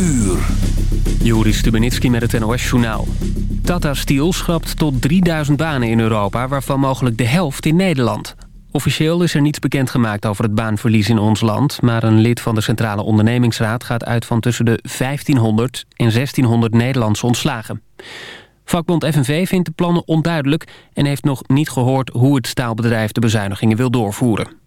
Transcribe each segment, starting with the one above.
uur. Joris Stubenitski met het NOS-journaal. Tata Steel schrapt tot 3000 banen in Europa... waarvan mogelijk de helft in Nederland. Officieel is er niets bekendgemaakt over het baanverlies in ons land... maar een lid van de Centrale Ondernemingsraad gaat uit van tussen de 1500 en 1600 Nederlandse ontslagen. Vakbond FNV vindt de plannen onduidelijk... en heeft nog niet gehoord hoe het staalbedrijf de bezuinigingen wil doorvoeren.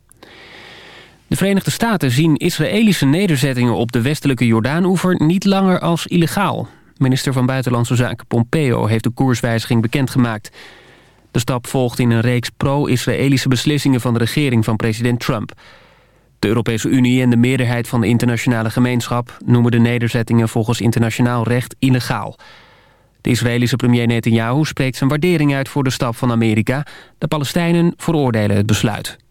De Verenigde Staten zien Israëlische nederzettingen op de westelijke Jordaanoever niet langer als illegaal. Minister van Buitenlandse Zaken Pompeo heeft de koerswijziging bekendgemaakt. De stap volgt in een reeks pro-Israëlische beslissingen van de regering van president Trump. De Europese Unie en de meerderheid van de internationale gemeenschap noemen de nederzettingen volgens internationaal recht illegaal. De Israëlische premier Netanyahu spreekt zijn waardering uit voor de stap van Amerika. De Palestijnen veroordelen het besluit.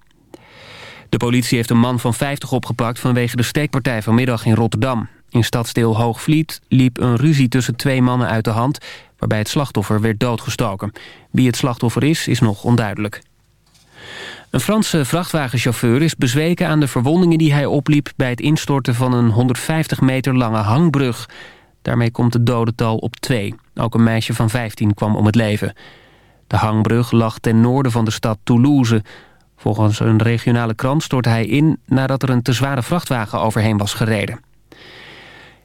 De politie heeft een man van 50 opgepakt vanwege de steekpartij vanmiddag in Rotterdam. In stadsdeel Hoogvliet liep een ruzie tussen twee mannen uit de hand... waarbij het slachtoffer werd doodgestoken. Wie het slachtoffer is, is nog onduidelijk. Een Franse vrachtwagenchauffeur is bezweken aan de verwondingen die hij opliep... bij het instorten van een 150 meter lange hangbrug. Daarmee komt het dodental op twee. Ook een meisje van 15 kwam om het leven. De hangbrug lag ten noorden van de stad Toulouse... Volgens een regionale krant stort hij in nadat er een te zware vrachtwagen overheen was gereden.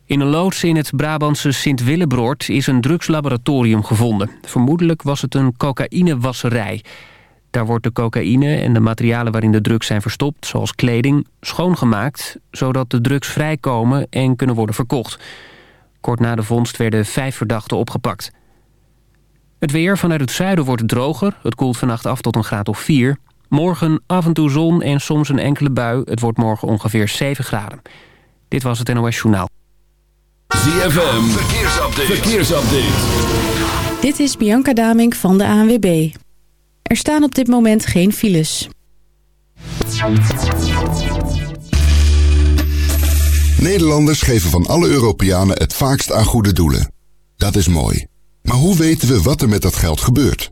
In een loods in het Brabantse Sint-Willebroord is een drugslaboratorium gevonden. Vermoedelijk was het een cocaïnewasserij. Daar wordt de cocaïne en de materialen waarin de drugs zijn verstopt... zoals kleding, schoongemaakt... zodat de drugs vrijkomen en kunnen worden verkocht. Kort na de vondst werden vijf verdachten opgepakt. Het weer vanuit het zuiden wordt droger. Het koelt vannacht af tot een graad of 4. Morgen af en toe zon en soms een enkele bui. Het wordt morgen ongeveer 7 graden. Dit was het NOS Journaal. ZFM, verkeersupdate. verkeersupdate. Dit is Bianca Damink van de ANWB. Er staan op dit moment geen files. Nederlanders geven van alle Europeanen het vaakst aan goede doelen. Dat is mooi. Maar hoe weten we wat er met dat geld gebeurt?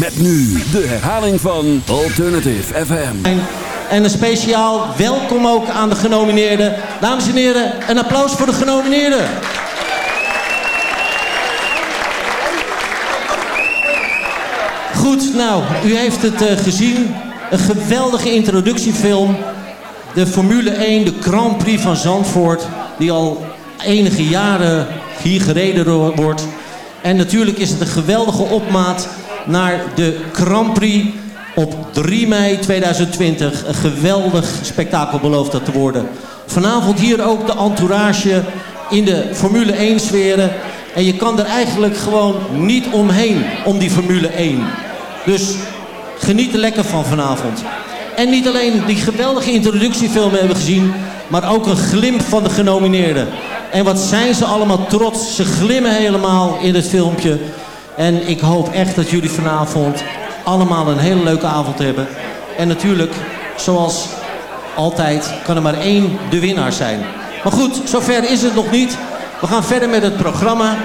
Met nu de herhaling van Alternative FM. En een speciaal welkom ook aan de genomineerden. Dames en heren, een applaus voor de genomineerden. Goed, nou, u heeft het uh, gezien. Een geweldige introductiefilm. De Formule 1, de Grand Prix van Zandvoort. Die al enige jaren hier gereden wordt. En natuurlijk is het een geweldige opmaat naar de Grand Prix op 3 mei 2020. Een geweldig spektakel belooft dat te worden. Vanavond hier ook de entourage in de Formule 1 sferen. En je kan er eigenlijk gewoon niet omheen om die Formule 1. Dus geniet er lekker van vanavond. En niet alleen die geweldige introductiefilm hebben gezien... maar ook een glimp van de genomineerden. En wat zijn ze allemaal trots. Ze glimmen helemaal in het filmpje. En ik hoop echt dat jullie vanavond allemaal een hele leuke avond hebben. En natuurlijk, zoals altijd, kan er maar één de winnaar zijn. Maar goed, zover is het nog niet. We gaan verder met het programma.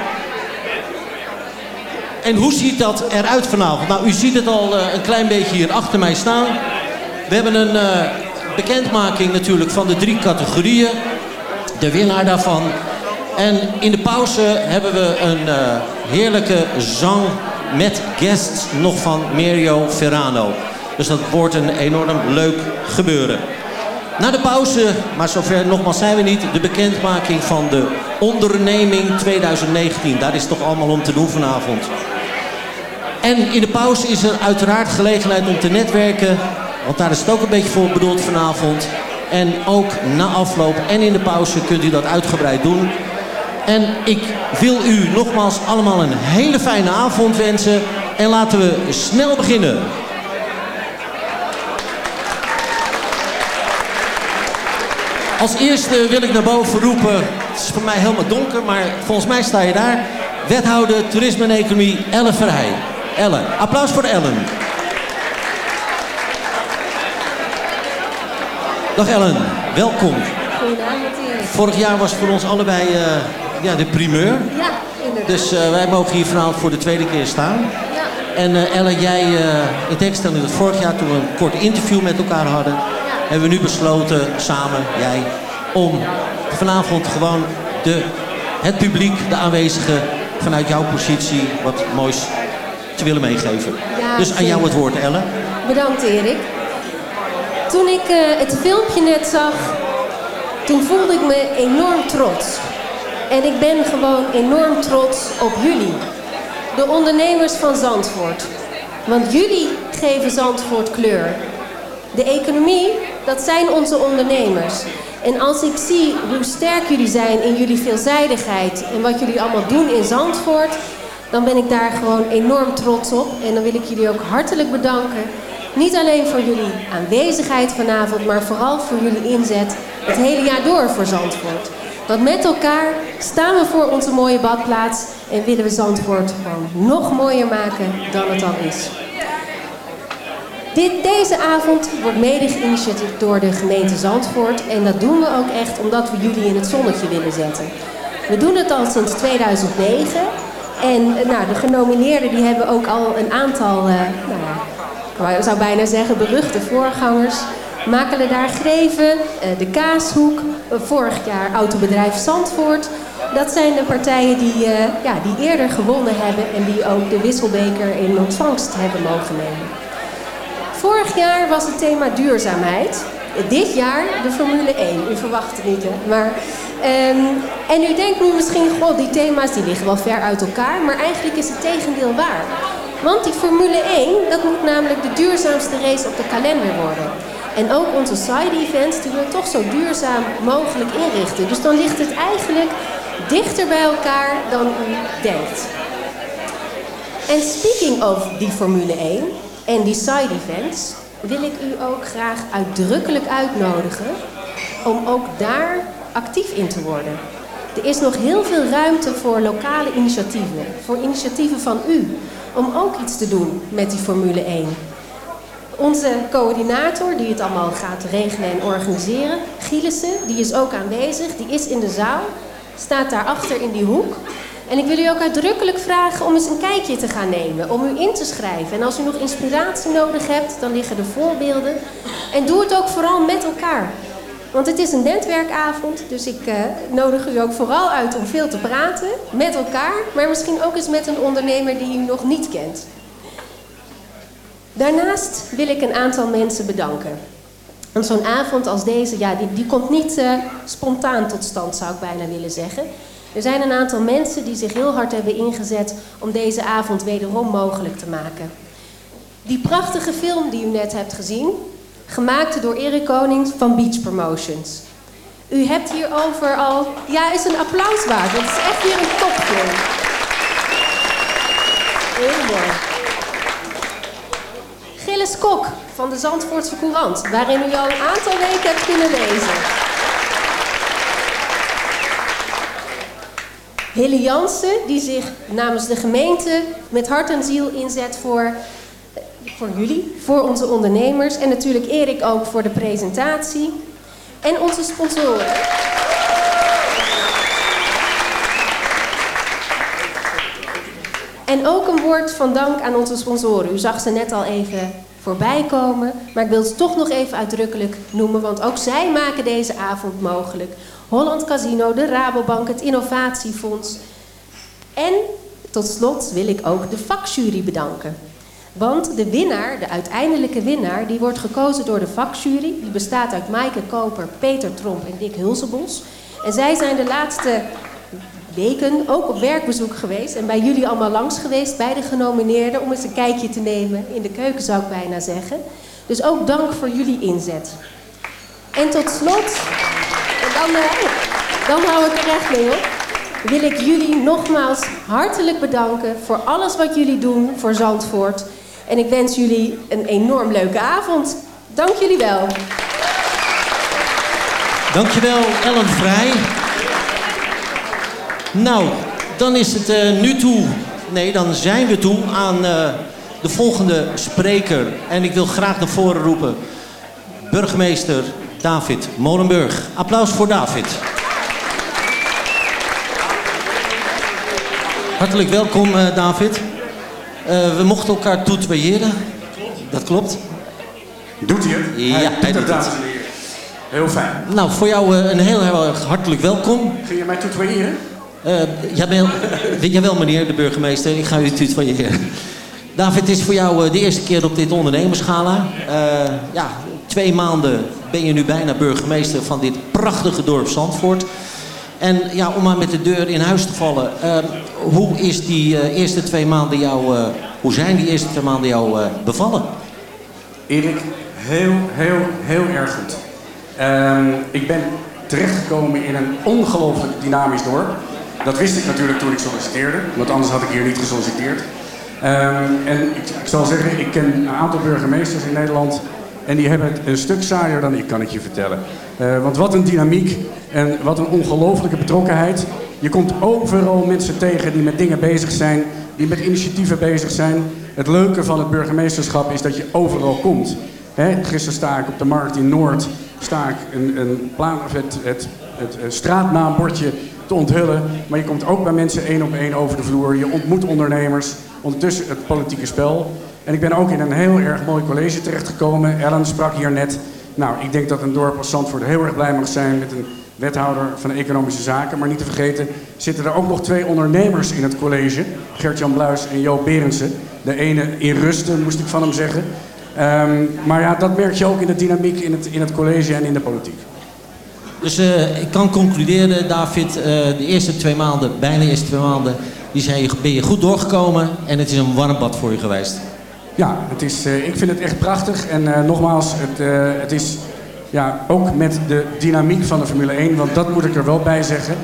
En hoe ziet dat eruit vanavond? Nou, u ziet het al uh, een klein beetje hier achter mij staan. We hebben een uh, bekendmaking natuurlijk van de drie categorieën. De winnaar daarvan. En in de pauze hebben we een uh, heerlijke zang met guests nog van Mario Ferrano. Dus dat wordt een enorm leuk gebeuren. Na de pauze, maar zover nogmaals zijn we niet, de bekendmaking van de onderneming 2019. Daar is toch allemaal om te doen vanavond. En in de pauze is er uiteraard gelegenheid om te netwerken. Want daar is het ook een beetje voor bedoeld vanavond. En ook na afloop en in de pauze kunt u dat uitgebreid doen. En ik wil u nogmaals allemaal een hele fijne avond wensen. En laten we snel beginnen. Als eerste wil ik naar boven roepen. Het is voor mij helemaal donker, maar volgens mij sta je daar. wethouder toerisme en economie Ellen Verheij. Ellen, applaus voor Ellen. Dag Ellen, welkom. Goedenavond. Vorig jaar was voor ons allebei eh, ja, de primeur. Ja, inderdaad. Dus eh, wij mogen hier vanavond voor de tweede keer staan. Ja, En eh, Ellen, jij, eh, in tegenstelling tot vorig jaar toen we een kort interview met elkaar hadden, hebben we nu besloten, samen, jij, om vanavond gewoon de, het publiek, de aanwezigen, vanuit jouw positie wat moois te willen meegeven. Ja, dus aan jou het woord, Ellen. bedankt Erik. Toen ik het filmpje net zag, toen voelde ik me enorm trots. En ik ben gewoon enorm trots op jullie. De ondernemers van Zandvoort. Want jullie geven Zandvoort kleur. De economie, dat zijn onze ondernemers. En als ik zie hoe sterk jullie zijn in jullie veelzijdigheid en wat jullie allemaal doen in Zandvoort, dan ben ik daar gewoon enorm trots op. En dan wil ik jullie ook hartelijk bedanken. Niet alleen voor jullie aanwezigheid vanavond, maar vooral voor jullie inzet het hele jaar door voor Zandvoort. Want met elkaar staan we voor onze mooie badplaats en willen we Zandvoort gewoon nog mooier maken dan het al is. Dit, deze avond wordt mede geïnitieerd door de gemeente Zandvoort. En dat doen we ook echt omdat we jullie in het zonnetje willen zetten. We doen het al sinds 2009. En nou, de genomineerden die hebben ook al een aantal, eh, nou ik zou bijna zeggen beruchte voorgangers. Makelen daar Greven, eh, de Kaashoek, eh, vorig jaar Autobedrijf Zandvoort. Dat zijn de partijen die, eh, ja, die eerder gewonnen hebben en die ook de wisselbeker in ontvangst hebben mogen nemen. Vorig jaar was het thema duurzaamheid. Dit jaar de Formule 1. U verwacht het niet, hè? Maar, ehm, en u denkt nu misschien, goh, die thema's die liggen wel ver uit elkaar. Maar eigenlijk is het tegendeel waar. Want die Formule 1, dat moet namelijk de duurzaamste race op de kalender worden. En ook onze side-events, die we toch zo duurzaam mogelijk inrichten. Dus dan ligt het eigenlijk dichter bij elkaar dan u denkt. En speaking of die Formule 1 en die side events, wil ik u ook graag uitdrukkelijk uitnodigen om ook daar actief in te worden. Er is nog heel veel ruimte voor lokale initiatieven, voor initiatieven van u, om ook iets te doen met die Formule 1. Onze coördinator, die het allemaal gaat regelen en organiseren, Gielissen, die is ook aanwezig, die is in de zaal, staat daarachter in die hoek. En ik wil u ook uitdrukkelijk vragen om eens een kijkje te gaan nemen, om u in te schrijven. En als u nog inspiratie nodig hebt, dan liggen er voorbeelden. En doe het ook vooral met elkaar. Want het is een netwerkavond, dus ik eh, nodig u ook vooral uit om veel te praten met elkaar, maar misschien ook eens met een ondernemer die u nog niet kent. Daarnaast wil ik een aantal mensen bedanken. Want zo'n avond als deze, ja, die, die komt niet eh, spontaan tot stand, zou ik bijna willen zeggen. Er zijn een aantal mensen die zich heel hard hebben ingezet om deze avond wederom mogelijk te maken. Die prachtige film die u net hebt gezien, gemaakt door Erik Konings van Beach Promotions. U hebt hierover al, ja, is een applaus waard, het is echt weer een topfilm. Heel mooi. Kok van de Zandvoortse Courant, waarin u al een aantal weken hebt kunnen lezen. Hille Jansen, die zich namens de gemeente met hart en ziel inzet voor, voor jullie, voor onze ondernemers. En natuurlijk Erik ook voor de presentatie. En onze sponsoren. En ook een woord van dank aan onze sponsoren. U zag ze net al even voorbij komen, maar ik wil ze toch nog even uitdrukkelijk noemen, want ook zij maken deze avond mogelijk. Holland Casino, de Rabobank, het Innovatiefonds. En tot slot wil ik ook de vakjury bedanken. Want de winnaar, de uiteindelijke winnaar, die wordt gekozen door de vakjury. Die bestaat uit Maaike Koper, Peter Tromp en Dick Hulsebos. En zij zijn de laatste weken ook op werkbezoek geweest en bij jullie allemaal langs geweest, bij de genomineerden, om eens een kijkje te nemen in de keuken zou ik bijna zeggen. Dus ook dank voor jullie inzet. En tot slot, en dan, eh, dan hou ik er echt mee op, wil ik jullie nogmaals hartelijk bedanken voor alles wat jullie doen voor Zandvoort. En ik wens jullie een enorm leuke avond. Dank jullie wel. Dankjewel, Ellen Vrij. Nou, dan is het eh, nu toe... Nee, dan zijn we toe aan eh, de volgende spreker. En ik wil graag naar voren roepen... burgemeester David Molenburg. Applaus voor David. Hartelijk welkom, eh, David. We mochten elkaar tutoyeren. Dat klopt. Doet hij het? Ja, hij hij doet het. Heel fijn. Nou, voor jou een heel, heel erg hartelijk welkom. Ging je mij tutoyeren? Eh jawel, jawel, meneer de burgemeester, ik ga u tutoyeren. David, het is voor jou eh, de eerste keer op dit ondernemersgala. Eh, ja, twee maanden ben je nu bijna burgemeester van dit prachtige dorp Zandvoort. En ja, om maar met de deur in huis te vallen. eh, hoe, is die, eerste twee maanden jou, hoe zijn die eerste twee maanden jou bevallen? Erik, heel, heel, heel erg goed. Ehm, ik ben terechtgekomen in een ongelooflijk dynamisch dorp. Dat wist ik natuurlijk toen ik solliciteerde, want anders had ik hier niet gesolliciteerd. Ehm, en ik, ik zal zeggen, ik ken een aantal burgemeesters in Nederland en die hebben het een stuk saaier dan ik, kan ik je vertellen. Eh, want wat een dynamiek en wat een ongelooflijke betrokkenheid. Je komt overal mensen tegen die met dingen bezig zijn, die met initiatieven bezig zijn. Het leuke van het burgemeesterschap is dat je overal komt. Gisteren sta ik op de markt in Noord, sta ik een, een het, het, het, eh, straatnaambordje te onthullen. Maar je komt ook bij mensen één op één over de vloer. Je ontmoet ondernemers, ondertussen het politieke spel. En ik ben ook in een heel erg mooi college terechtgekomen. Ellen sprak hier net. Nou, ik denk dat een dorp als Zandvoort heel erg blij mag zijn met een wethouder van economische zaken. Maar niet te vergeten zitten er ook nog twee ondernemers in het college. Gert-Jan Bluis en Joop Berendsen. De ene in rusten, moest ik van hem zeggen. Ehm, maar ja, dat merk je ook in de dynamiek in het, in het college en in de politiek. Dus eh, ik kan concluderen, David, eh, de eerste twee maanden, bijna de eerste twee maanden, die zijn ben je goed doorgekomen en het is een warm bad voor je geweest. Ja, het is, eh, ik vind het echt prachtig. En nogmaals, het, het is ja, ook met de dynamiek van de Formule 1. Want dat moet ik er wel bij zeggen.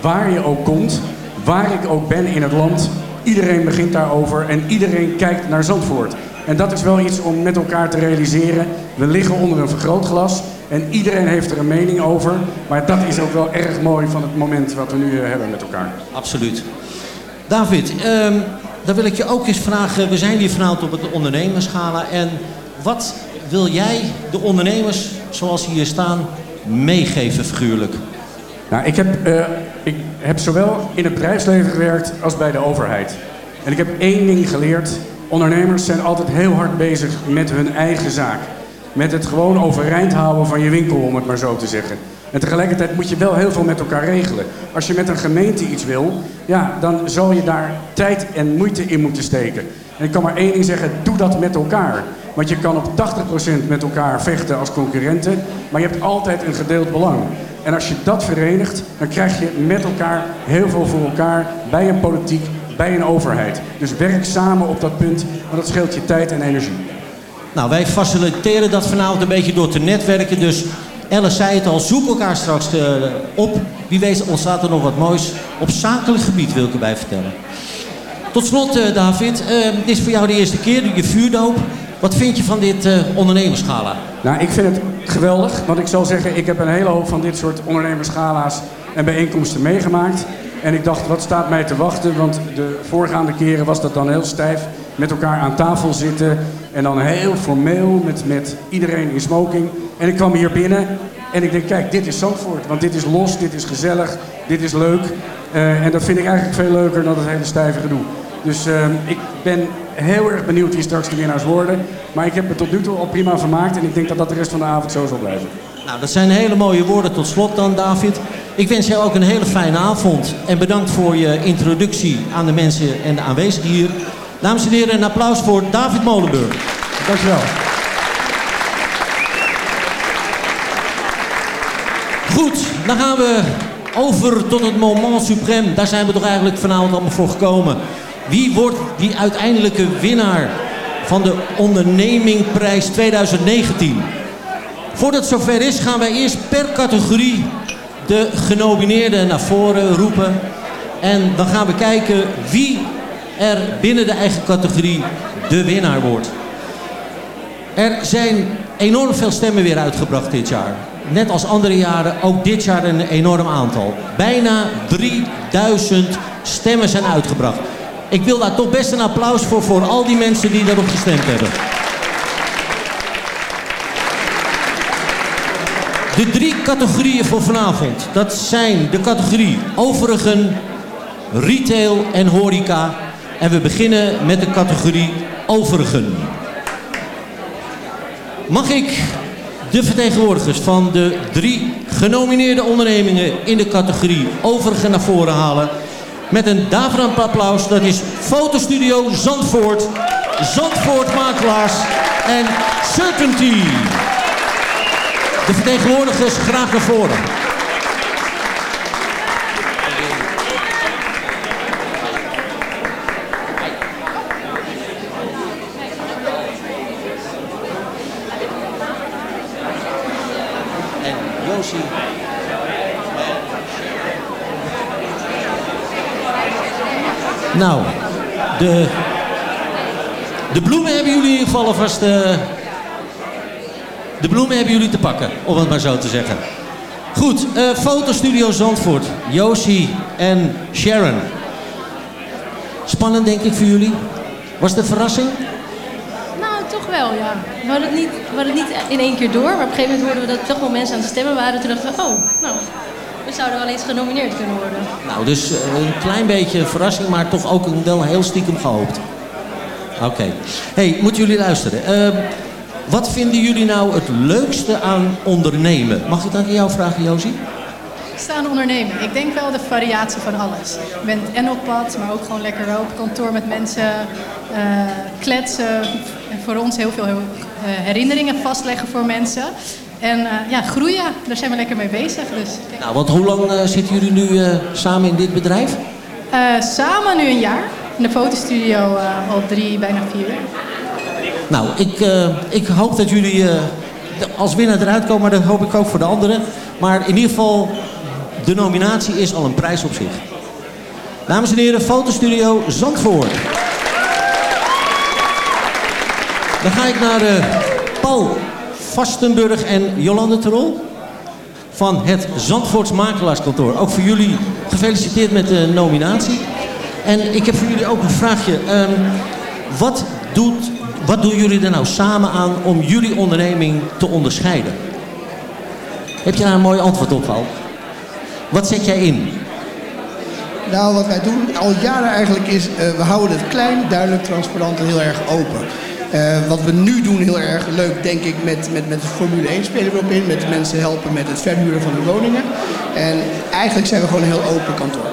Waar je ook komt, waar ik ook ben in het land, iedereen begint daarover en iedereen kijkt naar Zandvoort. En dat is wel iets om met elkaar te realiseren. We liggen onder een vergrootglas en iedereen heeft er een mening over. Maar dat is ook wel erg mooi van het moment wat we nu eh, hebben met elkaar. Absoluut. David, ehm, dan wil ik je ook eens vragen. We zijn hier vanavond op het ondernemerschala. En wat wil jij de ondernemers, zoals ze hier staan, meegeven figuurlijk? Nou, ik heb, eh, ik heb zowel in het bedrijfsleven gewerkt als bij de overheid. En ik heb één ding geleerd. Ondernemers zijn altijd heel hard bezig met hun eigen zaak. Met het gewoon overeind houden van je winkel, om het maar zo te zeggen. En tegelijkertijd moet je wel heel veel met elkaar regelen. Als je met een gemeente iets wil, ja, dan zal je daar tijd en moeite in moeten steken. En ik kan maar één ding zeggen, doe dat met elkaar. Want je kan op 80% met elkaar vechten als concurrenten, maar je hebt altijd een gedeeld belang. En als je dat verenigt, dan krijg je met elkaar heel veel voor elkaar bij een politiek, bij een overheid. Dus werk samen op dat punt, want dat scheelt je tijd en energie. Nou, wij faciliteren dat vanavond een beetje door te netwerken. Dus Alice zei het al, zoek elkaar straks eh, op. Wie weet ontstaat er nog wat moois. Op zakelijk gebied wil ik erbij vertellen. Tot slot, eh, David. eh, dit is voor jou de eerste keer, je vuurdoop. Wat vind je van dit eh ondernemerschala? Nou, ik vind het geweldig, want ik zal zeggen, ik heb een hele hoop van dit soort ondernemersgala's en bijeenkomsten meegemaakt. En ik dacht, wat staat mij te wachten? Want de voorgaande keren was dat dan heel stijf. Met elkaar aan tafel zitten en dan heel formeel met, met iedereen in smoking. En ik kwam hier binnen en ik denk, kijk, dit is Zandvoort. Want dit is los, dit is gezellig, dit is leuk. Eh, en dat vind ik eigenlijk veel leuker dan het hele stijve gedoe. Dus eh, ik ben heel erg benieuwd wie straks de winnaars worden. Maar ik heb me tot nu toe al prima vermaakt en ik denk dat dat de rest van de avond zo zal blijven. Nou, dat zijn hele mooie woorden tot slot dan, David. Ik wens jou ook een hele fijne avond. En bedankt voor je introductie aan de mensen en de aanwezigen hier. Dames en heren, een applaus voor David Molenburg. Dankjewel. Goed, dan gaan we over tot het moment suprême. Daar zijn we toch eigenlijk vanavond allemaal voor gekomen. Wie wordt die uiteindelijke winnaar van de ondernemingprijs 2019? Voordat het zover is, gaan wij eerst per categorie de genomineerden naar voren roepen. En dan gaan we kijken wie er binnen de eigen categorie de winnaar wordt. Er zijn enorm veel stemmen weer uitgebracht dit jaar. net als andere jaren, ook dit jaar een enorm aantal. Bijna 3000 stemmen zijn uitgebracht. Ik wil daar toch best een applaus voor, voor al die mensen die daarop gestemd hebben. De drie categorieën voor vanavond, dat zijn de categorie overigen, retail en horeca. En we beginnen met de categorie overigen. Mag ik de vertegenwoordigers van de drie genomineerde ondernemingen in de categorie overigen naar voren halen? Met een daverend applaus, dat is Fotostudio Zandvoort, Zandvoort Makelaars en Certainty. De vertegenwoordigers graag naar voren. En Josie. Nou, de, de bloemen hebben jullie in ieder geval alvast... eh, de bloemen hebben jullie te pakken, om het maar zo te zeggen. Goed, eh, Fotostudio Zandvoort. Josie en Sharon. Spannend denk ik voor jullie. Was het een verrassing? Nou, toch wel, ja. We hadden, het niet, we hadden het niet in één keer door, maar op een gegeven moment hoorden we dat toch wel mensen aan het stemmen waren. Toen dachten we, oh, nou, we zouden wel eens genomineerd kunnen worden. Nou, dus eh, een klein beetje een verrassing, maar toch ook een- wel heel stiekem gehoopt. Oké. hey, moeten jullie luisteren. Ehm, wat vinden jullie nou het leukste aan ondernemen? Mag ik dat aan jou vragen, Josie? Staan ondernemen. Ik denk wel de variatie van alles. Je bent en op pad, maar ook gewoon lekker wel op kantoor met mensen eh, kletsen. En voor ons heel veel eh, herinneringen vastleggen voor mensen. En eh, ja, groeien, daar zijn we lekker mee bezig. Dus, Nou, want hoe lang zitten jullie nu samen in dit bedrijf? Samen nu een jaar. In de fotostudio al drie, bijna vier jaar. Nou, ik, eh, ik hoop dat jullie de- als winnaar eruit komen, maar dat hoop ik ook voor de anderen. Maar in ieder geval, de nominatie is al een prijs op zich. Dames en heren, Fotostudio Zandvoort. Dan ga ik naar eh, Paul Vastenburg en Jolande Terol van het Zandvoorts Makelaarskantoor. Ook voor jullie gefeliciteerd met de nominatie. En ik heb voor jullie ook een vraagje. Ehm, wat, doet, wat doen jullie er nou samen aan om jullie onderneming te onderscheiden? Heb je daar een mooi antwoord op, Paul? Wat zet jij in? Nou, wat wij doen al jaren eigenlijk is, eh, we houden het klein, duidelijk, transparant en heel erg open. Eh, wat we nu doen heel erg leuk, denk ik, met, met, met de Formule 1 spelen we op in. Met mensen helpen met het verhuren van de woningen. En eigenlijk zijn we gewoon een heel open kantoor.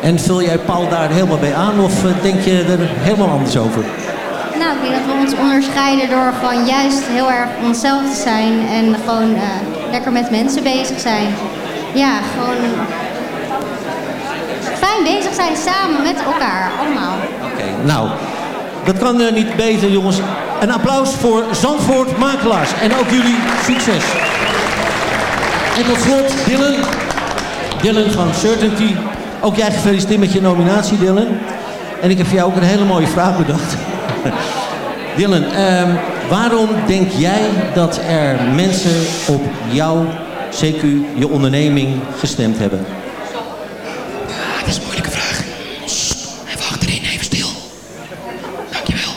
En vul jij Paul daar helemaal bij aan of eh, denk je er helemaal anders over? Nou, ik dat we ons onderscheiden door gewoon juist heel erg onszelf te zijn en gewoon eh, lekker met mensen bezig zijn. Ja, gewoon fijn bezig zijn samen met elkaar, allemaal. Oké, nou, dat kan eh, niet beter, jongens. Een applaus voor Zandvoort Makelaars. En ook jullie succes. En tot slot, Dylan. Dylan van Certainty. Ook jij gefeliciteerd met je nominatie, Dylan. En ik heb jou ook een hele mooie vraag bedacht. Dylan, ehm, waarom denk jij dat er mensen op jouw CQ, je onderneming, gestemd hebben? Dat is een moeilijke vraag. Sst, even achterin, even stil. Dankjewel.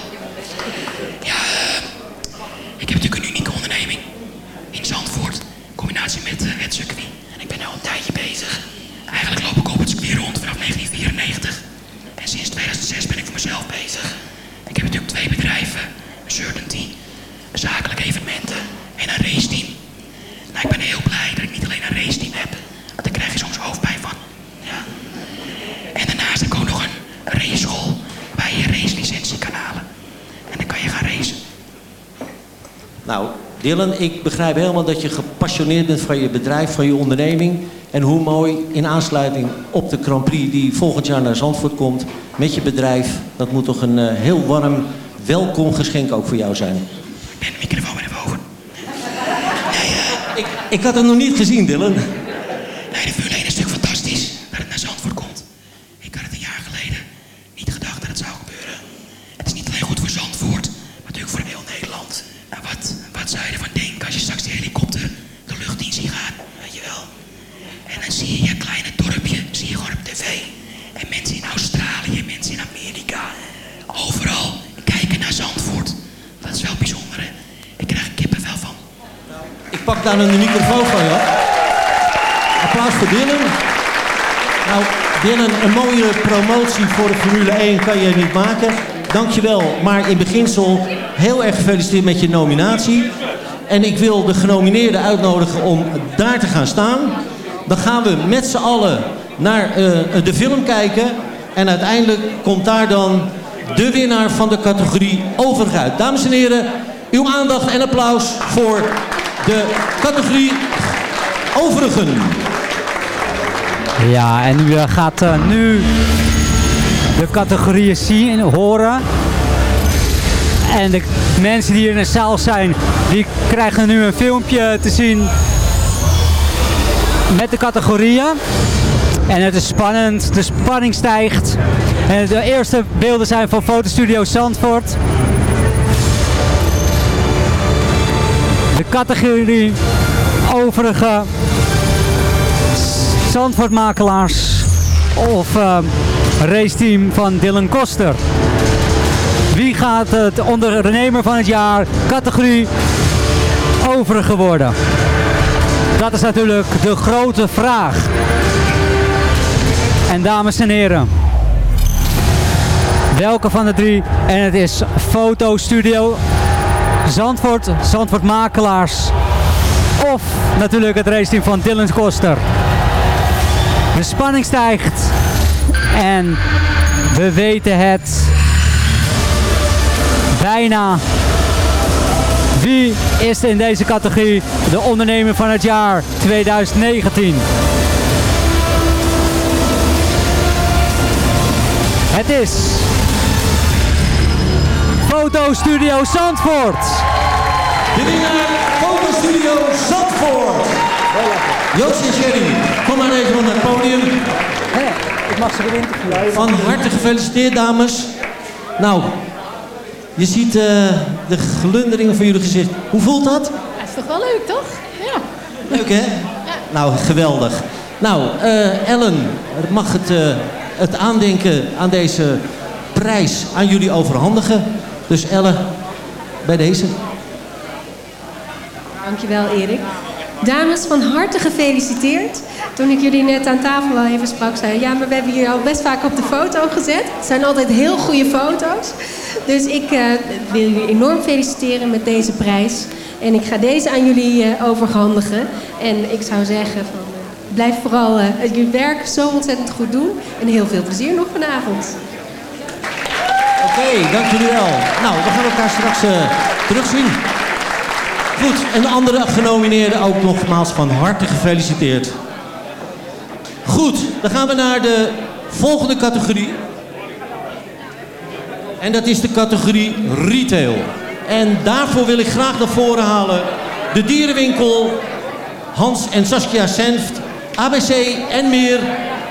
Ja, eh, ik heb natuurlijk een unieke onderneming in Zandvoort. In combinatie met eh, het circuit. En ik ben nu al een tijdje bezig. Eigenlijk loop ik op het circuit rond vanaf 1994. En sinds 2006 ben ik voor mezelf bezig. Ik heb natuurlijk twee bedrijven. Een Certainty, een zakelijk evenementen en een raceteam. Nou, ik ben heel blij dat ik niet alleen een raceteam heb. Want daar krijg je soms hoofdpijn van. Ja. En daarnaast heb ik ook nog een raceschool waar je je racelicentie kan halen. En dan kan je gaan racen. Nou, Dylan, ik begrijp helemaal dat je gepassioneerd bent van je bedrijf, van je onderneming. En hoe mooi in aansluiting op de Grand Prix die volgend jaar naar Zandvoort komt met je bedrijf. Dat moet toch een eh, heel warm, welkom geschenk ook voor jou zijn. Ik ben de microfoon weer even over. Ik, ik had het nog niet gezien, Dylan. Nee, de Formule 1 is natuurlijk fantastisch dat het naar Zandvoort komt. Ik had het een jaar geleden niet gedacht dat het zou gebeuren. Het is niet alleen goed voor Zandvoort, maar natuurlijk voor heel Nederland. En wat, wat zou je ervan denken als je straks die helikopter Amerika. Overal kijken naar Zandvoort. Dat is wel bijzonder, hè? Ik krijg er kippenvel van. Daar een microfoon van je. Applaus voor Dylan. Nou, Dylan, een mooie promotie voor de Formule 1 kan je niet maken. Dankjewel, maar in beginsel heel erg gefeliciteerd met je nominatie. En ik wil de genomineerden uitnodigen om daar te gaan staan. Dan gaan we met z'n allen naar eh, de film kijken. En uiteindelijk komt daar dan de winnaar van de categorie overig. Dames en heren, uw aandacht en applaus voor de categorie overigen. Ja, en u eh, gaat eh, nu de categorieën zien en horen. En de mensen die hier in de zaal zijn, die krijgen nu een filmpje te zien met de categorieën. En het is spannend, de spanning stijgt. En de eerste beelden zijn van Fotostudio Zandvoort. Categorie overige Zandvoortmakelaars of uh, raceteam van Dylan Koster. Wie gaat het ondernemer van het jaar categorie overige worden? Dat is natuurlijk de grote vraag. En dames en heren, welke van de drie? En het is Fotostudio Zandvoort, Zandvoort Makelaars of natuurlijk het raceteam van Dylan Koster. De spanning stijgt en we weten het bijna. Wie is in deze categorie de ondernemer van het jaar 2019? Het is Fotostudio Zandvoort. De winnaar Fotostudio Zandvoort. Joost en Sherry, kom maar even naar het podium. ik mag ze weer interviewen. Van harte gefeliciteerd, dames. Nou, je ziet uh, de glunderingen van jullie gezicht. Hoe voelt dat? Dat is toch wel leuk, toch? Ja. Leuk, hè? Ja. Nou, geweldig. Nou, uh, Ellen, mag het, uh, het aandenken aan deze prijs aan jullie overhandigen. Dus Ellen, bij deze. Dankjewel, Erik. Dames, van harte gefeliciteerd. Toen ik jullie net aan tafel al even sprak, zei ja, maar we hebben jullie al best vaak op de foto gezet. Het zijn altijd heel goede foto's. Dus ik uh, wil jullie enorm feliciteren met deze prijs. En ik ga deze aan jullie uh, overhandigen. En ik zou zeggen, van, uh, blijf vooral jullie werk zo ontzettend goed doen. En heel veel plezier nog vanavond. Oké, dank jullie wel. Nou, we gaan elkaar straks terugzien. Goed, en de andere genomineerden ook nogmaals van harte gefeliciteerd. Goed, dan gaan we naar de volgende categorie. En dat is de categorie retail. En daarvoor wil ik graag naar voren halen de dierenwinkel, Hans en Saskia Senft, ABC en meer,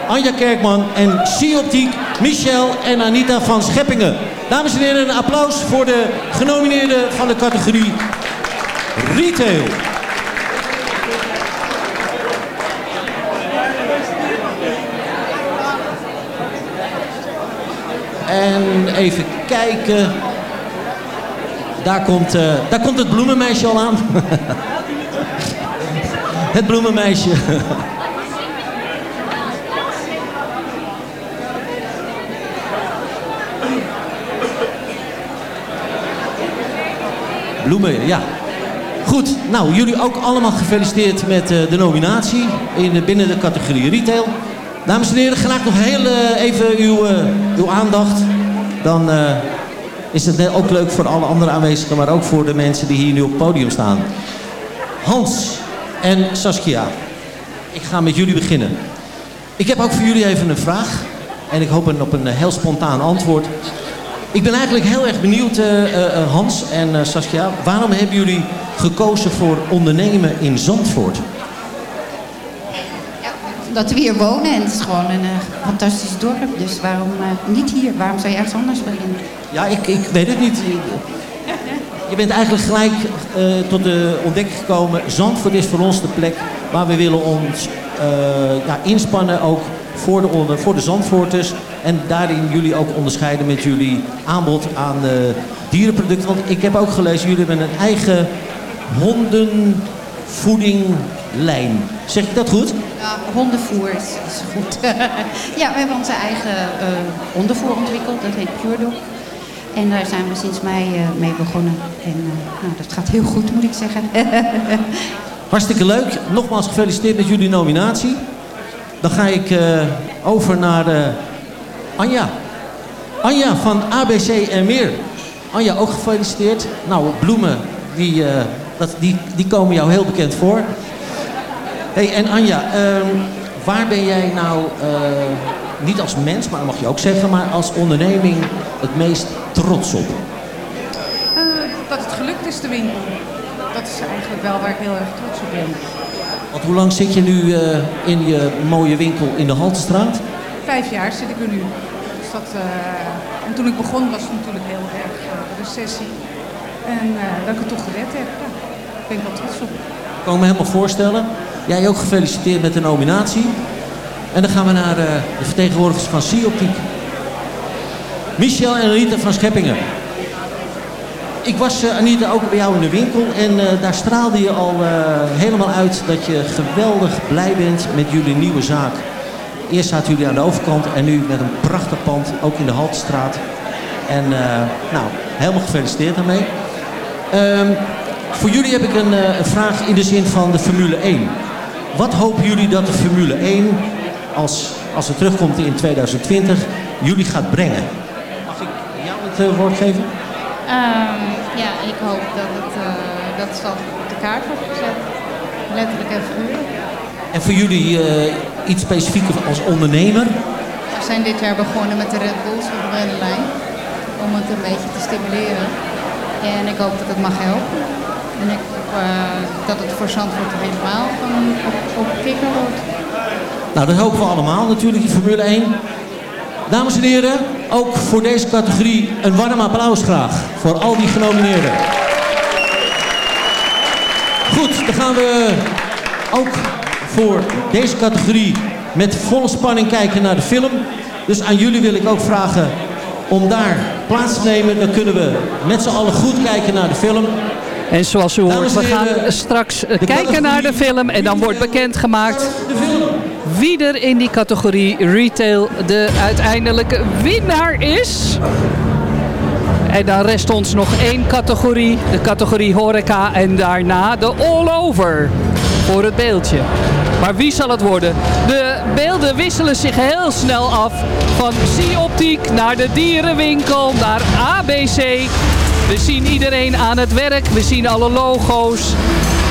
Anja Kerkman en Sioptiek, Michel en Anita van Scheppingen. Dames en heren, een applaus voor de genomineerden van de categorie Retail. En even kijken. Daar komt, uh, daar komt het bloemenmeisje al aan. het bloemenmeisje. Bloemen, ja. Nou, jullie ook allemaal gefeliciteerd met uh, de nominatie in, binnen de categorie retail. Dames en heren, graag nog heel uh, even uw, uh, uw aandacht. Dan is het ook leuk voor alle andere aanwezigen, maar ook voor de mensen die hier nu op het podium staan. Hans en Saskia, ik ga met jullie beginnen. Ik heb ook voor jullie even een vraag. En ik hoop op een heel spontaan antwoord. Ik ben eigenlijk heel erg benieuwd, Hans en Saskia. Waarom hebben jullie gekozen voor ondernemen in Zandvoort? Ja, dat we hier wonen en het is gewoon een fantastisch dorp. Dus waarom niet hier? Waarom zou je ergens anders beginnen? Ja, ik, ik weet het niet. Je bent eigenlijk gelijk uh, tot de ontdekking gekomen. Zandvoort is voor ons de plek waar we willen ons ja, inspannen. Ook voor de, voor de Zandvoorters. En daarin jullie ook onderscheiden met jullie aanbod aan eh, dierenproducten. Want ik heb ook gelezen, jullie hebben een eigen hondenvoedinglijn. Zeg ik dat goed? Ja, hondenvoer is, is goed. ja, we hebben onze eigen eh, hondenvoer ontwikkeld. Dat heet Pure Dog. En daar zijn we sinds mei eh, mee begonnen. En nou, dat gaat heel goed, moet ik zeggen. Hartstikke leuk. Nogmaals gefeliciteerd met jullie nominatie. Dan ga ik over naar Anja. Anja van ABC en meer. Anja, ook gefeliciteerd. Nou, bloemen, die, eh, dat, die, die komen jou heel bekend voor. hey, en Anja, ehm, waar ben jij nou, eh, niet als mens, maar dat mag je ook zeggen, maar als onderneming het meest trots op? Eh, dat het gelukt is, de winkel. Dat is eigenlijk wel waar ik heel erg trots op ben. Want hoe lang zit je nu in je mooie winkel in de Haltestraat? Vijf jaar zit ik er nu. Eh, en toen ik begon was het natuurlijk heel erg uh, recessie. En eh, dat ik het toch gered heb, ja, daar ben ik wel trots op. Ik kan me helemaal voorstellen. Jij ook gefeliciteerd met de nominatie. En dan gaan we naar eh, de vertegenwoordigers van Sioptiek. Michel en Anita van Scheppingen. Ik was, eh, Anita, ook bij jou in de winkel. En eh, daar straalde je al eh, helemaal uit dat je geweldig blij bent met jullie nieuwe zaak. Eerst zaten jullie aan de overkant en nu met een prachtig pand, ook in de Haltestraat. En eh, nou, helemaal gefeliciteerd daarmee. Ehm, voor jullie heb ik een, eh, een vraag in de zin van de Formule 1. Wat hopen jullie dat de Formule 1, als, als het terugkomt in 2020, jullie gaat brengen? Mag ik jou het eh, woord geven? Ehm, ja, ik hoop dat het, dat op de kaart wordt gezet. Letterlijk en figuurlijk. En voor jullie iets specifieker als ondernemer? We zijn dit jaar begonnen met de Red Bulls op de rennenlijn. Om het een beetje te stimuleren. En ik hoop dat het mag helpen. En ik hoop eh, dat het voor Zandvoort helemaal van op, op kikker wordt. Nou, dat hopen we allemaal natuurlijk, die Formule 1. Dames en heren, ook voor deze categorie een warm applaus graag. Voor al die genomineerden. Goed, dan gaan we ook voor deze categorie met volle spanning kijken naar de film. Dus aan jullie wil ik ook vragen om daar plaats te nemen. Dan kunnen we met z'n allen goed kijken naar de film. En zoals u hoort, we gaan straks eh, kijken naar de film en dan wordt bekendgemaakt wie er in die categorie retail de uiteindelijke winnaar is. En dan rest ons nog één categorie, de categorie horeca en daarna de all-over voor het beeldje. Maar wie zal het worden? De beelden wisselen zich heel snel af van Optiek naar de dierenwinkel, naar ABC. We zien iedereen aan het werk, we zien alle logo's.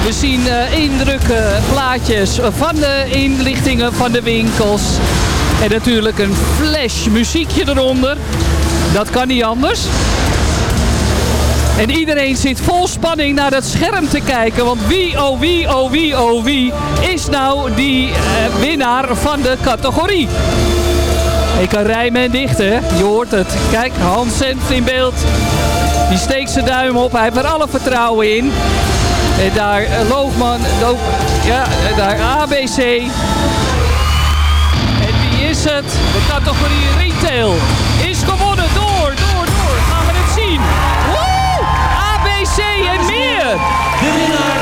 We zien eh, indrukken, plaatjes van de inlichtingen van de winkels. En natuurlijk een flash muziekje eronder. Dat kan niet anders. En iedereen zit vol spanning naar dat scherm te kijken. Want wie, oh wie, oh wie, oh wie is nou die eh, winnaar van de categorie? Ik kan rijmen en dichten, je hoort het. Kijk, Hans Senft in beeld. Die steekt zijn duim op, hij heeft er alle vertrouwen in. En daar eh, Loogman, Loop, ja, daar ABC. En wie is het? De categorie retail is gewonnen door. ABC en meer. De winnaar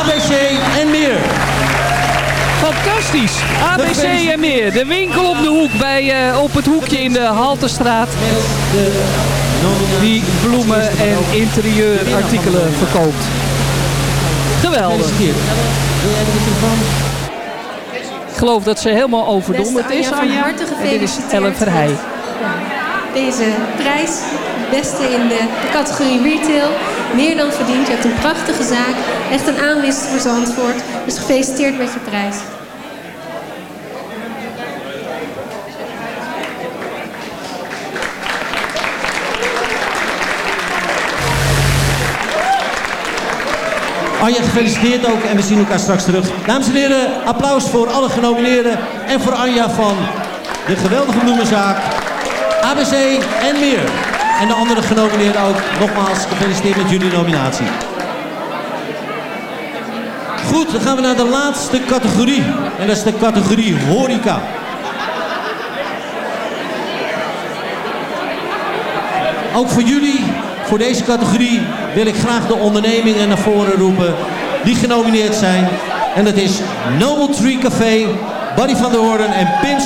ABC en meer. Fantastisch. ABC en meer. De winkel op de hoek bij, eh, op het hoekje in de Haltestraat. Die bloemen en interieurartikelen verkoopt. Geweldig. Ik geloof dat ze helemaal overdonderd Beste is, Anja, dit is. Ellen Verheij. Deze prijs, beste in de categorie retail, meer dan verdiend. Je hebt een prachtige zaak, echt een aanwinst voor Zandvoort. Dus gefeliciteerd met je prijs. Anja, gefeliciteerd ook en we zien elkaar straks terug. Dames en heren, applaus voor alle genomineerden en voor Anja van de geweldige bloemenzaak, ABC en meer. En de andere genomineerden ook. Nogmaals, gefeliciteerd met jullie nominatie. Goed, dan gaan we naar de laatste categorie. En dat is de categorie horeca. ook voor jullie, voor deze categorie, wil ik graag de ondernemingen naar voren roepen die genomineerd zijn. En dat is Noble Tree Café, Buddy van der Hoorn en Pim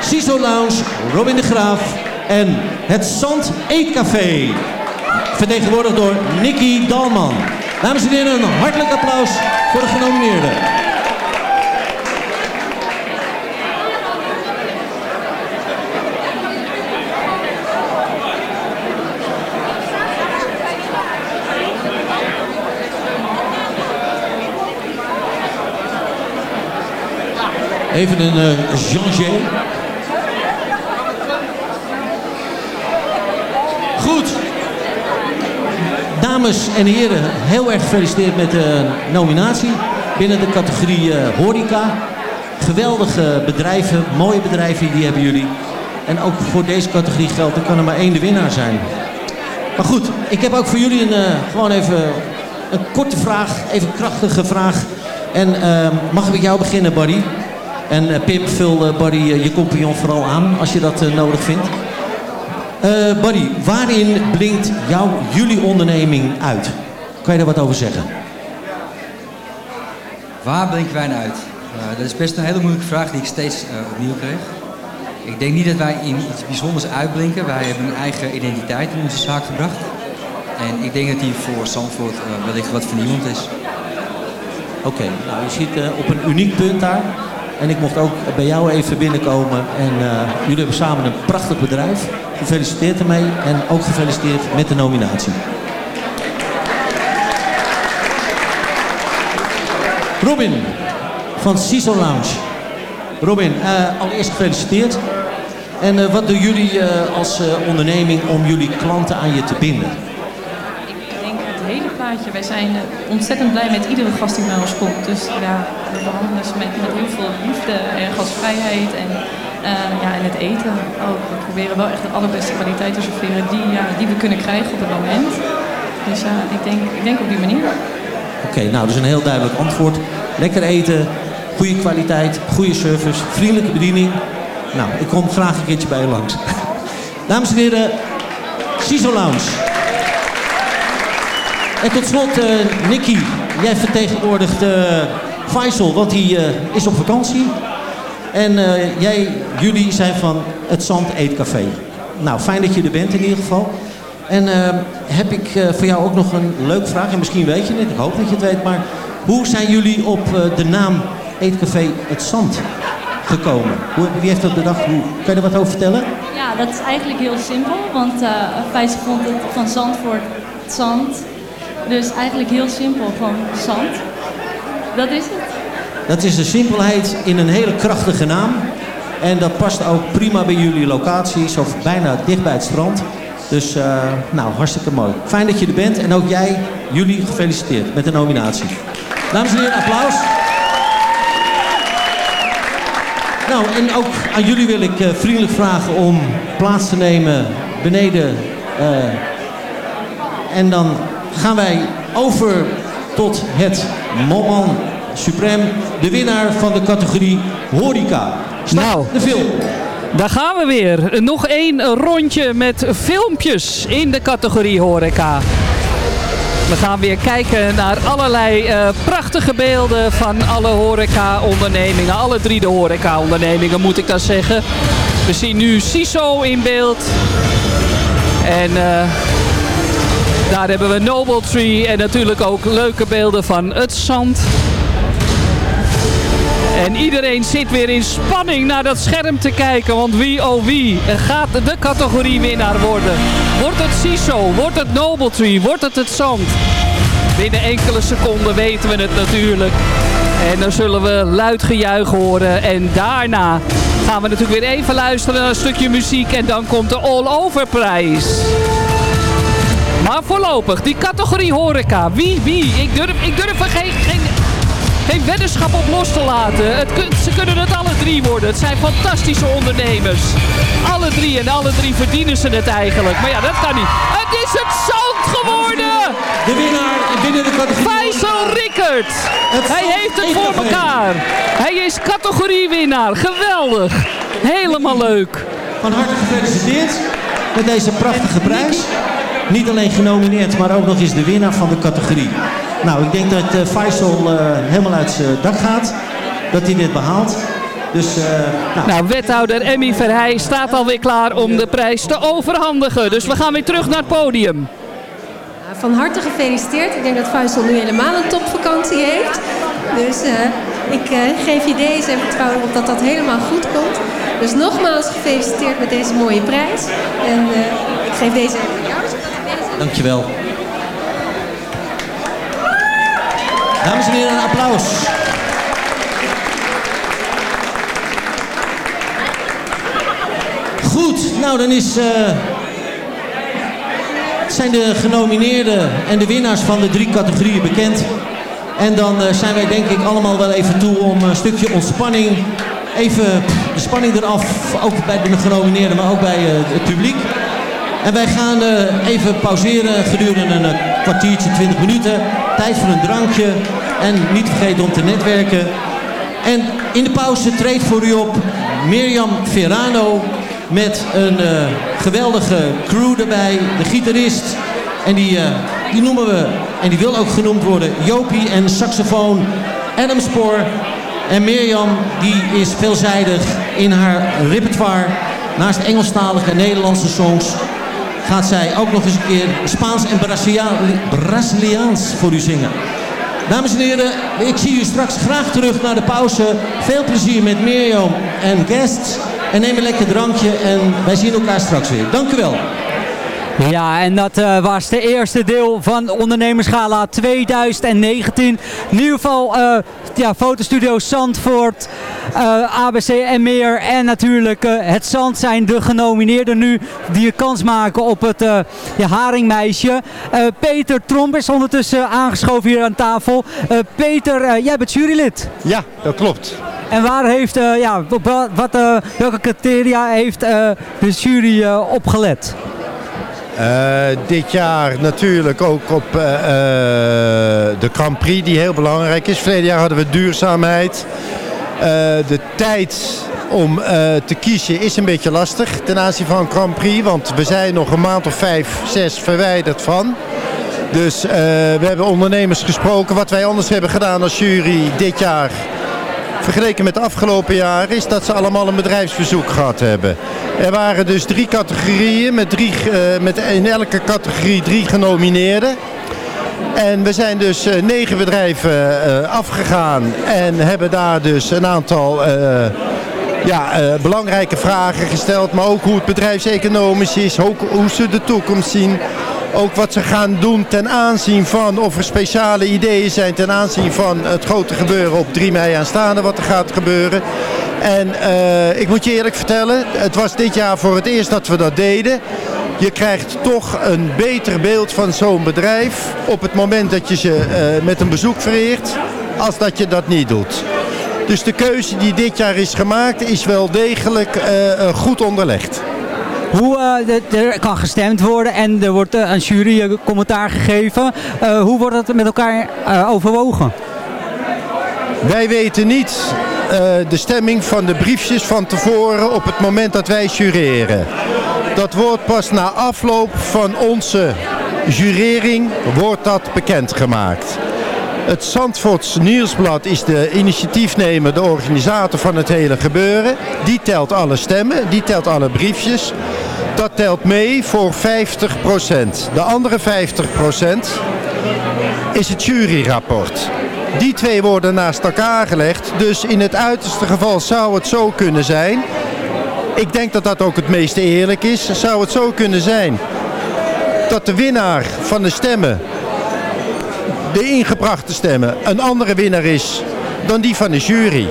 CISO Lounge, Robin de Graaf en het Zand Eetcafé. Vertegenwoordigd door Nicky Dalman. Dames en heren, een hartelijk applaus voor de genomineerden. Even een uh, Jean Goed. Dames en heren, heel erg gefeliciteerd met de nominatie binnen de categorie uh, horeca. Geweldige bedrijven, mooie bedrijven, die hebben jullie. En ook voor deze categorie geldt, er kan er maar één de winnaar zijn. Maar goed, ik heb ook voor jullie een, uh, gewoon even een korte vraag, even krachtige vraag. En uh, mag ik met jou beginnen, Buddy? En uh, Pip, vul Buddy je compagnon vooral aan als je dat nodig vindt. Buddy, waarin blinkt jouw, jullie onderneming uit? Kan je daar wat over zeggen? Waar blinken wij nou uit? dat is best een hele moeilijke vraag die ik steeds opnieuw kreeg. Ik denk niet dat wij in iets bijzonders uitblinken. Wij hebben een eigen identiteit in onze zaak gebracht. En ik denk dat die voor Zandvoort wellicht wat vernieuwend is. Oké, okay, nou je ziet op een uniek punt daar. En ik mocht ook bij jou even binnenkomen. En uh, jullie hebben samen een prachtig bedrijf. Gefeliciteerd ermee. En ook gefeliciteerd met de nominatie. Robin van CISO Lounge. Robin, uh, allereerst gefeliciteerd. En uh, wat doen jullie als onderneming om jullie klanten aan je te binden? Ik denk het hele plaatje. Wij zijn ontzettend blij met iedere gast die bij ons komt. Dus ja, we behandelen ze met, met heel veel liefde en gastvrijheid. En, ja, en het eten ook. We proberen wel echt de allerbeste kwaliteit te serveren die, ja, die we kunnen krijgen op het moment. Dus ja, ik, denk, ik denk op die manier. Oké, okay, nou, dus een heel duidelijk antwoord. Lekker eten, goede kwaliteit, goede service, vriendelijke bediening. Nou, ik kom graag een keertje bij je langs. Dames en heren, CISO Lounge. En tot slot, uh, Nicky, jij vertegenwoordigt uh, Faisal, want hij is op vakantie. En jij, jullie zijn van het Zand Eetcafé. Nou, fijn dat je er bent in ieder geval. En heb ik voor jou ook nog een leuke vraag. En misschien weet je het, ik hoop dat je het weet. Maar hoe zijn jullie op de naam Eetcafé Het Zand gekomen? Hoe, wie heeft dat bedacht? Kan je er wat over vertellen? Ja, dat is eigenlijk heel simpel. Want uh, Faisal vond het van Zandvoort het zand dus eigenlijk heel simpel, gewoon zand. Dat is het. Dat is de simpelheid in een hele krachtige naam. En dat past ook prima bij jullie locaties, of bijna dicht bij het strand. Dus uh, nou, hartstikke mooi. Fijn dat je er bent en ook jij, jullie gefeliciteerd met de nominatie. Dames en heren, applaus. Nou, en ook aan jullie wil ik uh, vriendelijk vragen om plaats te nemen beneden. Uh, en dan gaan wij over tot het moment suprême. De winnaar van de categorie horeca. Start nou, de film. Daar gaan we weer. Nog één rondje met filmpjes in de categorie horeca. We gaan weer kijken naar allerlei uh, prachtige beelden van alle horeca-ondernemingen. Alle drie de horeca-ondernemingen moet ik dan zeggen. We zien nu CISO in beeld. En uh, daar hebben we Noble Tree en natuurlijk ook leuke beelden van het zand. En iedereen zit weer in spanning naar dat scherm te kijken. Want wie oh wie gaat de categorie winnaar worden? Wordt het CISO? Wordt het Noble Tree? Wordt het het zand? Binnen enkele seconden weten we het natuurlijk. En dan zullen we luid gejuich horen. En daarna gaan we natuurlijk weer even luisteren naar een stukje muziek. En dan komt de all-over prijs. Maar voorlopig, die categorie horeca. Wie, wie? Ik durf, ik durf er geen, geen, geen weddenschap op los te laten. Het, ze kunnen het alle drie worden. Het zijn fantastische ondernemers. Alle drie en alle drie verdienen ze het eigenlijk. Maar ja, dat kan niet. Het is het zand geworden! De winnaar binnen de categorie... Faisal Rickert! Hij heeft het voor elkaar. Hij is categoriewinnaar. Geweldig. Helemaal leuk. Van harte gefeliciteerd. met deze prachtige prijs. Niet alleen genomineerd, maar ook nog eens de winnaar van de categorie. Nou, ik denk dat eh, Faisal eh, helemaal uit zijn dak gaat. Dat hij dit behaalt. Dus, eh, nou, Nou, wethouder Emmy Verheij staat alweer klaar om de prijs te overhandigen. Dus we gaan weer terug naar het podium. Van harte gefeliciteerd. Ik denk dat Faisal nu helemaal een topvakantie heeft. Dus ik eh, geef je deze en vertrouw erop dat dat helemaal goed komt. Dus nogmaals gefeliciteerd met deze mooie prijs. En eh, ik geef deze even aan jou. dankjewel. Dames en heren, een applaus. Goed, nou dan is, eh, zijn de genomineerden en de winnaars van de drie categorieën bekend. En dan eh, zijn wij denk ik allemaal wel even toe om een stukje ontspanning, even de spanning eraf, ook bij de genomineerden, maar ook bij eh, het publiek. En wij gaan even pauzeren gedurende een kwartiertje, 20 minuten. Tijd voor een drankje en niet vergeten om te netwerken. En in de pauze treedt voor u op Mirjam Verano met een eh, geweldige crew erbij. De gitarist. En die, eh, die noemen we, en die wil ook genoemd worden, Jopie en saxofoon Adam Spoor. En Mirjam die is veelzijdig in haar repertoire. Naast Engelstalige en Nederlandse songs gaat zij ook nog eens een keer Spaans en Braziliaans voor u zingen. Dames en heren, ik zie u straks graag terug naar de pauze. Veel plezier met Mirjam en guests. En neem een lekker drankje en wij zien elkaar straks weer. Dank u wel. Ja, en dat eh, was de eerste deel van Ondernemersgala 2019. In ieder geval eh, ja, fotostudio Zandvoort, ABC en meer. En natuurlijk eh, het Zand zijn de genomineerden nu die een kans maken op het eh, ja, Haringmeisje. Eh, Peter Tromp is ondertussen aangeschoven hier aan tafel. Eh, Peter, eh, jij bent jurylid. Ja, dat klopt. En waar heeft, eh, ja, wat, eh, welke criteria heeft eh, de jury eh, opgelet? Eh, dit jaar natuurlijk ook op eh, eh, de Grand Prix die heel belangrijk is. Verleden jaar hadden we duurzaamheid. Eh, de tijd om eh, te kiezen is een beetje lastig ten aanzien van Grand Prix. Want we zijn nog een maand of vijf, zes verwijderd van. Dus eh, we hebben ondernemers gesproken. Wat wij anders hebben gedaan als jury dit jaar vergeleken met de afgelopen jaren is dat ze allemaal een bedrijfsbezoek gehad hebben. Er waren dus drie categorieën met, drie, met in elke categorie drie genomineerden. En we zijn dus eh, negen bedrijven eh, afgegaan en hebben daar dus een aantal eh, ja, belangrijke vragen gesteld. Maar ook hoe het bedrijfseconomisch is, ook hoe ze de toekomst zien. Ook wat ze gaan doen ten aanzien van of er speciale ideeën zijn ten aanzien van het grote gebeuren op 3 mei aanstaande wat er gaat gebeuren. En ik moet je eerlijk vertellen, het was dit jaar voor het eerst dat we dat deden. Je krijgt toch een beter beeld van zo'n bedrijf op het moment dat je ze eh, met een bezoek vereert, als dat je dat niet doet. Dus de keuze die dit jaar is gemaakt is wel degelijk eh, eh, goed onderlegd. Hoe, er kan gestemd worden en er wordt een jury commentaar gegeven. Hoe wordt dat met elkaar overwogen? Wij weten niet de stemming van de briefjes van tevoren op het moment dat wij jureren. Dat wordt pas na afloop van onze jurering wordt dat bekendgemaakt. Het Zandvoorts Nieuwsblad is de initiatiefnemer, de organisator van het hele gebeuren. Die telt alle stemmen, die telt alle briefjes. Dat telt mee voor 50%. De andere 50% is het juryrapport. Die twee worden naast elkaar gelegd. Dus in het uiterste geval zou het zo kunnen zijn. Ik denk dat dat ook het meest eerlijk is. Zou het zo kunnen zijn dat de winnaar van de stemmen, de ingebrachte stemmen, een andere winnaar is dan die van de jury.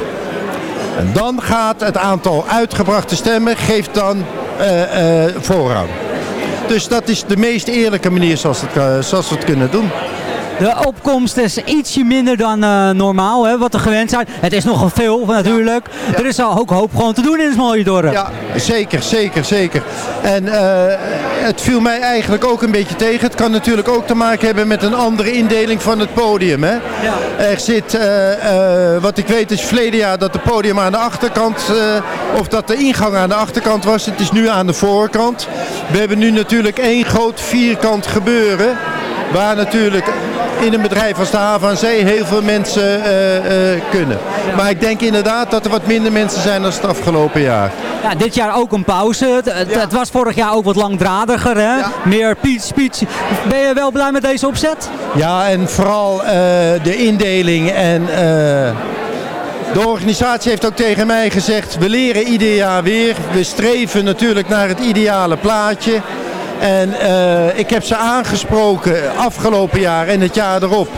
En dan gaat het aantal uitgebrachte stemmen geeft dan eh, eh, voorrang. Dus dat is de meest eerlijke manier zoals, het, eh, zoals we het kunnen doen. De opkomst is ietsje minder dan eh, normaal, hè, wat we gewend zijn. Het is nogal veel natuurlijk. Er is al ook hoop gewoon te doen in het mooie dorp. Ja, zeker, zeker, zeker. En eh, het viel mij eigenlijk ook een beetje tegen. Het kan natuurlijk ook te maken hebben met een andere indeling van het podium. Hè? Er zit, eh, wat ik weet is verleden jaar dat het podium aan de achterkant, of dat de ingang aan de achterkant was. Het is nu aan de voorkant. We hebben nu natuurlijk één groot vierkant gebeuren. Waar natuurlijk in een bedrijf als de Haven aan Zee heel veel mensen eh, eh, kunnen. Maar ik denk inderdaad dat er wat minder mensen zijn dan het afgelopen jaar. Ja, dit jaar ook een pauze. Het, het- het was vorig jaar ook wat langdradiger, hè? Meer speech, speech. Ben je wel blij met deze opzet? Ja, en vooral eh, de indeling en de organisatie heeft ook tegen mij gezegd, we leren ieder jaar weer. We streven natuurlijk naar het ideale plaatje. En eh, ik heb ze aangesproken afgelopen jaar en het jaar erop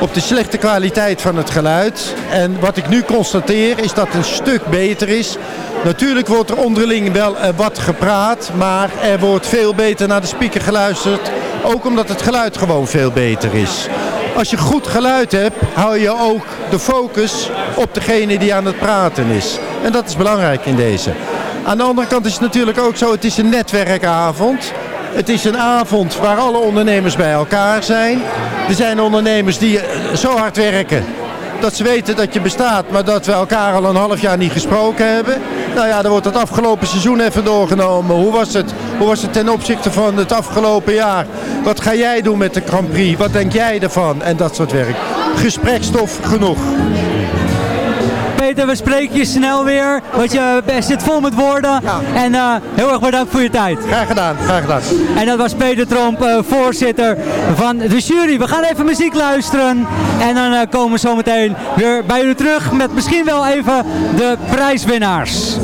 op de slechte kwaliteit van het geluid. En wat ik nu constateer is dat het een stuk beter is. Natuurlijk wordt er onderling wel eh, wat gepraat, maar er wordt veel beter naar de speaker geluisterd. Ook omdat het geluid gewoon veel beter is. Als je goed geluid hebt, hou je ook de focus op degene die aan het praten is. En dat is belangrijk in deze. Aan de andere kant is het natuurlijk ook zo, het is een netwerkavond. Het is een avond waar alle ondernemers bij elkaar zijn. Er zijn ondernemers die eh, zo hard werken dat ze weten dat je bestaat, maar dat we elkaar al een half jaar niet gesproken hebben. Nou ja, dan wordt het afgelopen seizoen even doorgenomen. Hoe was het? Hoe was het ten opzichte van het afgelopen jaar? Wat ga jij doen met de Grand Prix? Wat denk jij ervan? En dat soort werk. Gesprekstof genoeg. Peter, we spreken je snel weer. Want je zit vol met woorden. En eh, heel erg bedankt voor je tijd. Graag gedaan, graag gedaan. En dat was Peter Tromp, eh, voorzitter van de jury. We gaan even muziek luisteren. En dan eh, komen we zo meteen weer bij jullie terug met misschien wel even de prijswinnaars.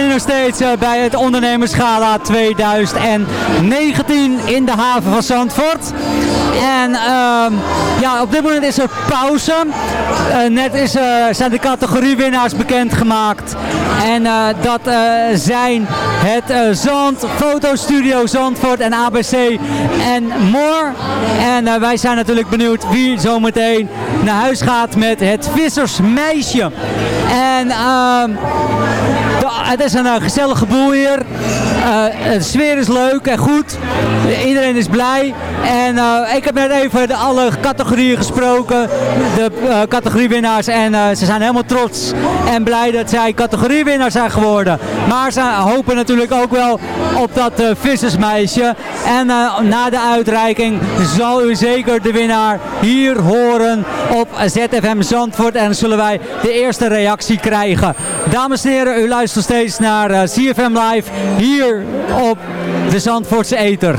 zijn nog steeds eh, bij het ondernemerschala 2019 in de haven van Zandvoort. En ehm, ja, op dit moment is er pauze. Eh, net is, eh, zijn de categoriewinnaars bekendgemaakt. En dat zijn het Zand, Fotostudio Zandvoort en ABC en More. En wij zijn natuurlijk benieuwd wie zometeen naar huis gaat met het Vissersmeisje. En... Ehm, het is een eh, gezellige boer hier. Eh, eh, de sfeer is leuk en goed. Iedereen is blij. En eh, ik heb net even de alle categorieën gesproken. De categoriewinnaars. En ze zijn helemaal trots en blij dat zij categoriewinnaar zijn geworden. Maar ze hopen natuurlijk ook wel op dat vissersmeisje. En na de uitreiking zal u zeker de winnaar hier horen op ZFM Zandvoort. En zullen wij de eerste reactie krijgen. Dames en heren, u luistert steeds naar CFM Live hier op de Zandvoortse Eter.